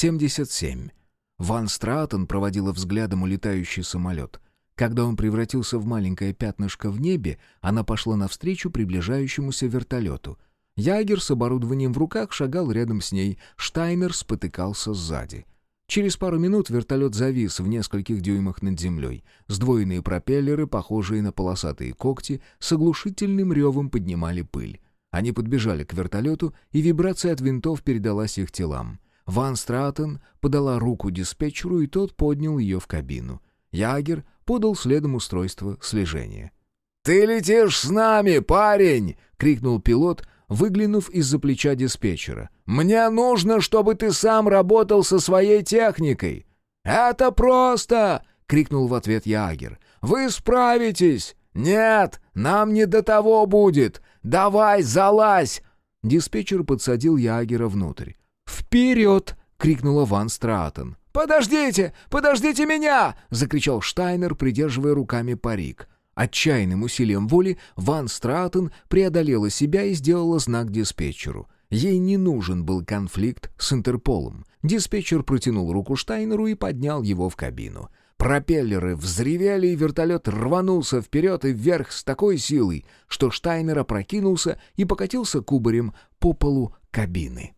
77. Ван Стратон проводила взглядом улетающий самолет. Когда он превратился в маленькое пятнышко в небе, она пошла навстречу приближающемуся вертолету. Ягер с оборудованием в руках шагал рядом с ней, Штайнер спотыкался сзади. Через пару минут вертолет завис в нескольких дюймах над землей. Сдвоенные пропеллеры, похожие на полосатые когти, с оглушительным ревом поднимали пыль. Они подбежали к вертолету, и вибрация от винтов передалась их телам. Ван Стратен подала руку диспетчеру, и тот поднял ее в кабину. Ягер подал следом устройство слежения. «Ты летишь с нами, парень!» — крикнул пилот, выглянув из-за плеча диспетчера. «Мне нужно, чтобы ты сам работал со своей техникой!» «Это просто!» — крикнул в ответ Ягер. «Вы справитесь!» «Нет, нам не до того будет! Давай, залазь!» Диспетчер подсадил Ягера внутрь. «Вперед!» — крикнула Ван Стратон. «Подождите! Подождите меня!» — закричал Штайнер, придерживая руками парик. Отчаянным усилием воли Ван Стратон преодолела себя и сделала знак диспетчеру. Ей не нужен был конфликт с Интерполом. Диспетчер протянул руку Штайнеру и поднял его в кабину. Пропеллеры взревели, и вертолет рванулся вперед и вверх с такой силой, что Штайнер опрокинулся и покатился кубарем по полу кабины.